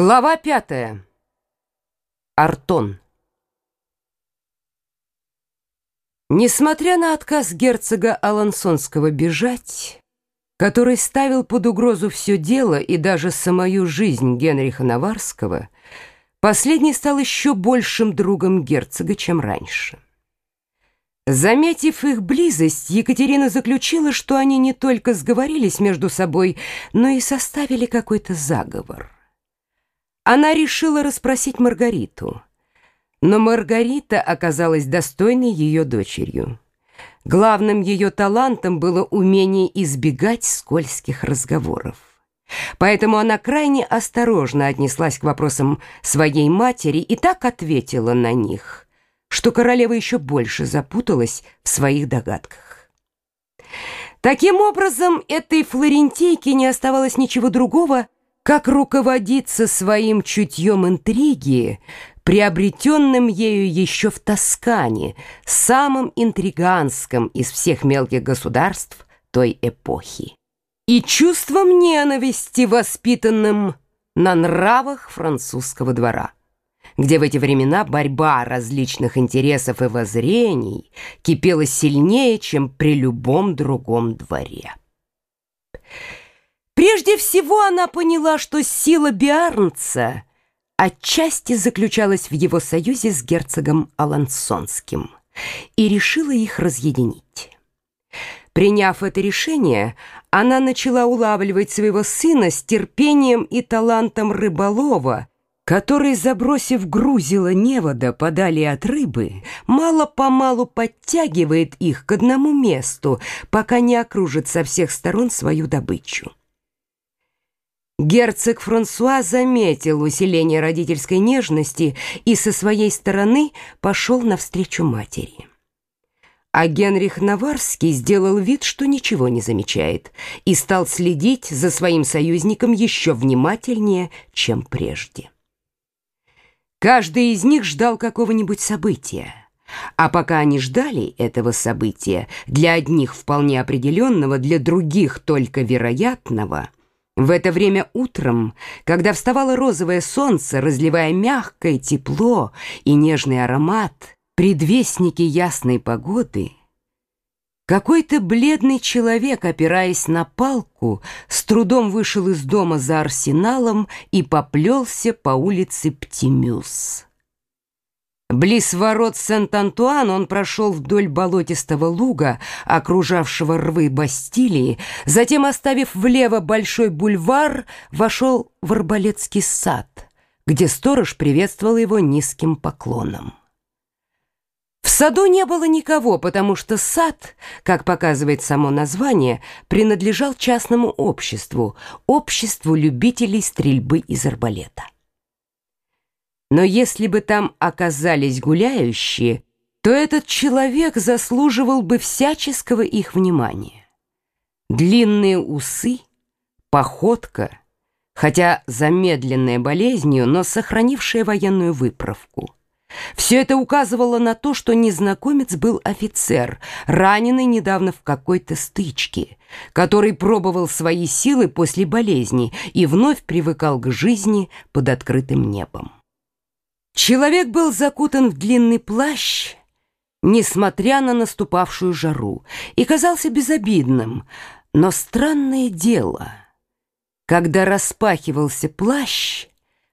Глава пятая. Артон. Несмотря на отказ герцога Алансонского бежать, который ставил под угрозу все дело и даже самую жизнь Генриха Наварского, последний стал еще большим другом герцога, чем раньше. Заметив их близость, Екатерина заключила, что они не только сговорились между собой, но и составили какой-то заговор. Она решила расспросить Маргариту. Но Маргарита оказалась достойной ее дочерью. Главным ее талантом было умение избегать скользких разговоров. Поэтому она крайне осторожно отнеслась к вопросам своей матери и так ответила на них, что королева еще больше запуталась в своих догадках. Таким образом, этой флорентийке не оставалось ничего другого, как руководиться своим чутьем интриги, приобретенным ею еще в Тоскане, самым интриганском из всех мелких государств той эпохи, и чувством ненависти, воспитанным на нравах французского двора, где в эти времена борьба различных интересов и воззрений кипела сильнее, чем при любом другом дворе. Прежде всего она поняла, что сила Биарнца отчасти заключалась в его союзе с герцогом Алансонским и решила их разъединить. Приняв это решение, она начала улавливать своего сына с терпением и талантом рыболова, который, забросив грузило невода подали от рыбы, мало-помалу подтягивает их к одному месту, пока не окружит со всех сторон свою добычу. Герцог Франсуа заметил усиление родительской нежности и со своей стороны пошел навстречу матери. А Генрих Наварский сделал вид, что ничего не замечает, и стал следить за своим союзником еще внимательнее, чем прежде. Каждый из них ждал какого-нибудь события. А пока они ждали этого события, для одних вполне определенного, для других только вероятного – в это время утром, когда вставало розовое солнце, разливая мягкое тепло и нежный аромат, предвестники ясной погоды, какой-то бледный человек, опираясь на палку, с трудом вышел из дома за арсеналом и поплелся по улице Птимюс. Близ ворот Сент-Антуан он прошел вдоль болотистого луга, окружавшего рвы Бастилии, затем, оставив влево большой бульвар, вошел в Арбалетский сад, где сторож приветствовал его низким поклоном. В саду не было никого, потому что сад, как показывает само название, принадлежал частному обществу, обществу любителей стрельбы из арбалета. Но если бы там оказались гуляющие, то этот человек заслуживал бы всяческого их внимания. Длинные усы, походка, хотя замедленная болезнью, но сохранившая военную выправку. Все это указывало на то, что незнакомец был офицер, раненый недавно в какой-то стычке, который пробовал свои силы после болезни и вновь привыкал к жизни под открытым небом. Человек был закутан в длинный плащ, несмотря на наступавшую жару, и казался безобидным, но странное дело, когда распахивался плащ,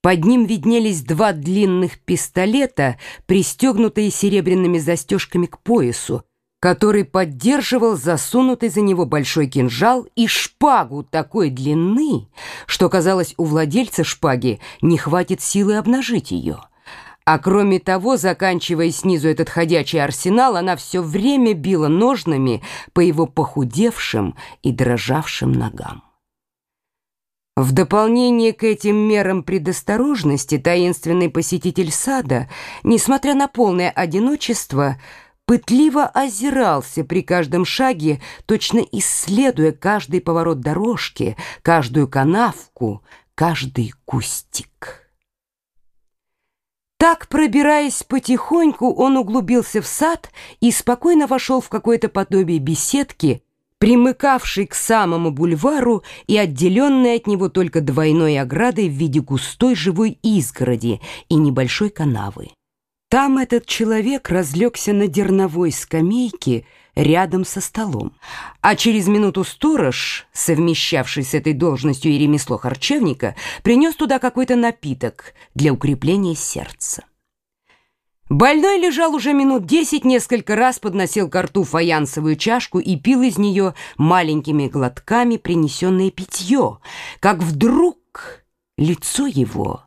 под ним виднелись два длинных пистолета, пристегнутые серебряными застежками к поясу, который поддерживал засунутый за него большой кинжал и шпагу такой длины, что, казалось, у владельца шпаги не хватит силы обнажить ее. А кроме того, заканчивая снизу этот ходячий арсенал, она все время била ножнами по его похудевшим и дрожавшим ногам. В дополнение к этим мерам предосторожности таинственный посетитель сада, несмотря на полное одиночество, пытливо озирался при каждом шаге, точно исследуя каждый поворот дорожки, каждую канавку, каждый кустик. Так, пробираясь потихоньку, он углубился в сад и спокойно вошел в какое-то подобие беседки, примыкавший к самому бульвару и отделенный от него только двойной оградой в виде густой живой изгороди и небольшой канавы. Там этот человек разлегся на дерновой скамейке рядом со столом, а через минуту сторож, совмещавший с этой должностью и ремесло харчевника, принес туда какой-то напиток для укрепления сердца. Больной лежал уже минут десять, несколько раз подносил к рту фаянсовую чашку и пил из нее маленькими глотками принесенное питье, как вдруг лицо его,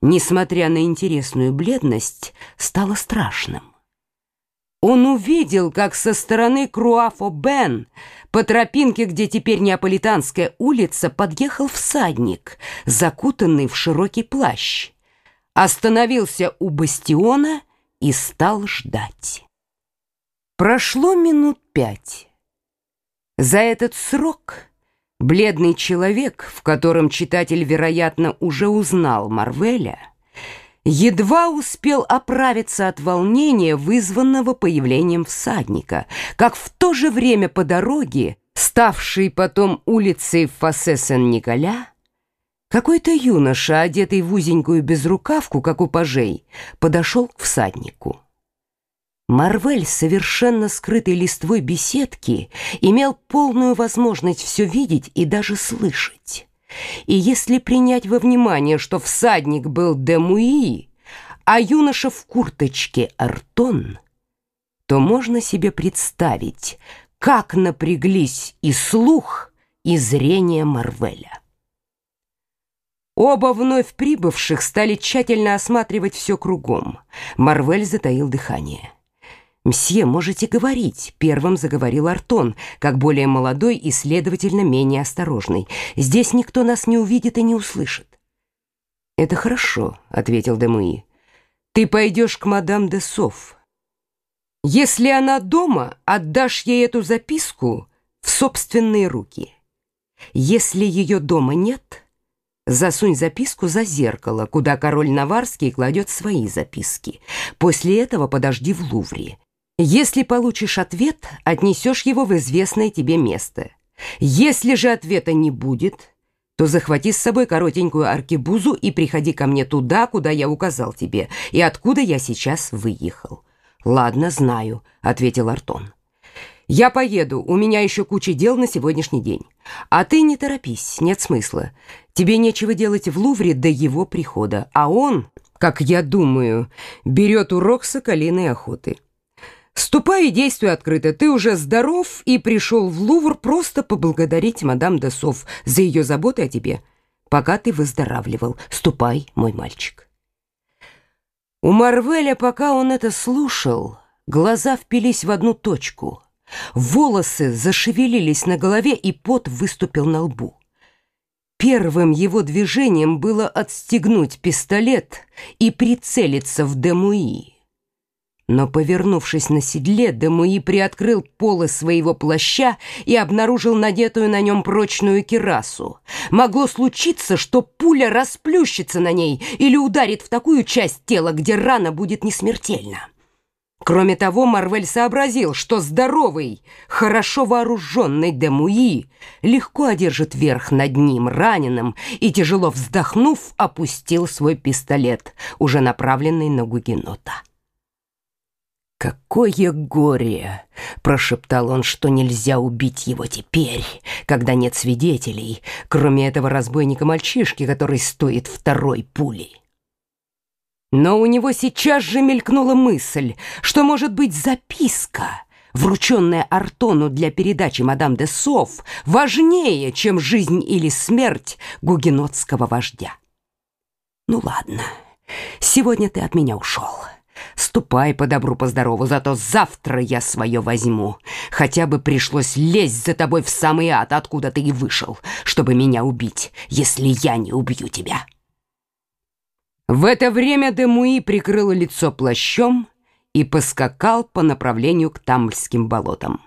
несмотря на интересную бледность, стало страшным. Он увидел, как со стороны Круафо-Бен по тропинке, где теперь Неаполитанская улица, подъехал всадник, закутанный в широкий плащ. Остановился у бастиона и стал ждать. Прошло минут пять. За этот срок бледный человек, в котором читатель, вероятно, уже узнал Марвеля, едва успел оправиться от волнения, вызванного появлением всадника, как в то же время по дороге, ставшей потом улицей Фассе Сен-Николя, какой-то юноша, одетый в узенькую безрукавку, как у пажей, подошел к всаднику. Марвель, совершенно скрытой листвой беседки, имел полную возможность все видеть и даже слышать. И если принять во внимание, что всадник был Демуи, а юноша в курточке Артон, то можно себе представить, как напряглись и слух, и зрение Марвеля. Оба вновь прибывших стали тщательно осматривать все кругом. Марвель затаил дыхание. «Мсье, можете говорить», — первым заговорил Артон, как более молодой и, следовательно, менее осторожный. «Здесь никто нас не увидит и не услышит». «Это хорошо», — ответил Демуи. «Ты пойдешь к мадам де Соф. Если она дома, отдашь ей эту записку в собственные руки. Если ее дома нет...» Засунь записку за зеркало, куда король Наварский кладет свои записки. После этого подожди в Лувре. Если получишь ответ, отнесешь его в известное тебе место. Если же ответа не будет, то захвати с собой коротенькую аркебузу и приходи ко мне туда, куда я указал тебе, и откуда я сейчас выехал. «Ладно, знаю», — ответил Артон. «Я поеду, у меня еще куча дел на сегодняшний день. А ты не торопись, нет смысла. Тебе нечего делать в Лувре до его прихода, а он, как я думаю, берет урок соколиной охоты. Ступай и действуй открыто. Ты уже здоров и пришел в Лувр просто поблагодарить мадам Десов за ее заботы о тебе, пока ты выздоравливал. Ступай, мой мальчик. У Марвеля, пока он это слушал, глаза впились в одну точку. Волосы зашевелились на голове, и пот выступил на лбу. Первым его движением было отстегнуть пистолет и прицелиться в Демуи. Но, повернувшись на седле, Демуи приоткрыл полы своего плаща и обнаружил надетую на нем прочную кирасу. Могло случиться, что пуля расплющится на ней или ударит в такую часть тела, где рана будет несмертельна. Кроме того, Марвель сообразил, что здоровый, хорошо вооруженный Демуи легко одержит верх над ним, раненым, и, тяжело вздохнув, опустил свой пистолет, уже направленный на Гугенота. «Какое горе!» — прошептал он, что нельзя убить его теперь, когда нет свидетелей, кроме этого разбойника-мальчишки, который стоит второй пули. Но у него сейчас же мелькнула мысль, что, может быть, записка, врученная Артону для передачи мадам де Соф, важнее, чем жизнь или смерть гугенотского вождя. «Ну ладно, сегодня ты от меня ушел. Ступай по добру, по здорову, зато завтра я свое возьму. Хотя бы пришлось лезть за тобой в самый ад, откуда ты и вышел, чтобы меня убить, если я не убью тебя». В это время Демуи прикрыл лицо плащом и поскакал по направлению к Тамльским болотам.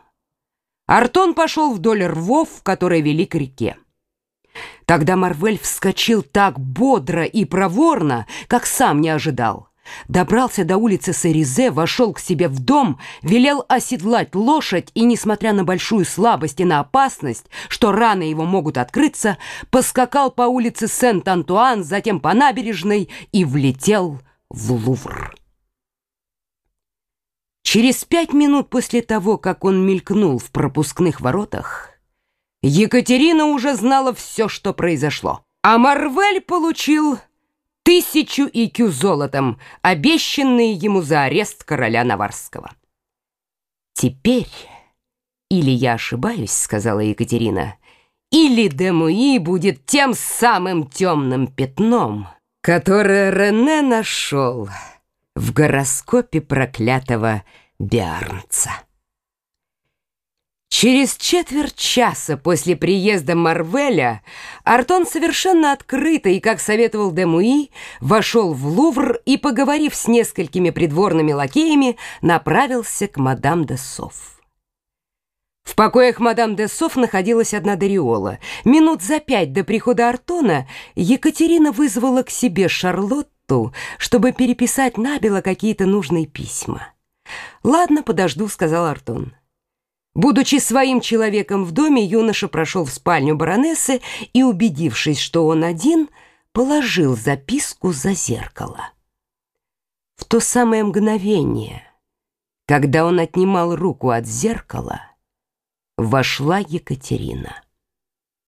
Артон пошел вдоль рвов, которые вели к реке. Тогда Марвель вскочил так бодро и проворно, как сам не ожидал. Добрался до улицы Саризе, вошел к себе в дом, велел оседлать лошадь и, несмотря на большую слабость и на опасность, что раны его могут открыться, поскакал по улице Сент-Антуан, затем по набережной и влетел в Лувр. Через пять минут после того, как он мелькнул в пропускных воротах, Екатерина уже знала все, что произошло. А Марвель получил тысячу икю золотом, обещанные ему за арест короля Наварского. «Теперь, или я ошибаюсь, — сказала Екатерина, — или Демуи будет тем самым темным пятном, которое Рене нашел в гороскопе проклятого Биарнца». Через четверть часа после приезда Марвеля Артон совершенно открыто и, как советовал Демуи, вошел в Лувр и, поговорив с несколькими придворными лакеями, направился к мадам де Соф. В покоях мадам де Соф находилась одна Дариола. Минут за пять до прихода Артона Екатерина вызвала к себе Шарлотту, чтобы переписать набело какие-то нужные письма. «Ладно, подожду», — сказал Артон. Будучи своим человеком в доме, юноша прошел в спальню баронессы и, убедившись, что он один, положил записку за зеркало. В то самое мгновение, когда он отнимал руку от зеркала, вошла Екатерина.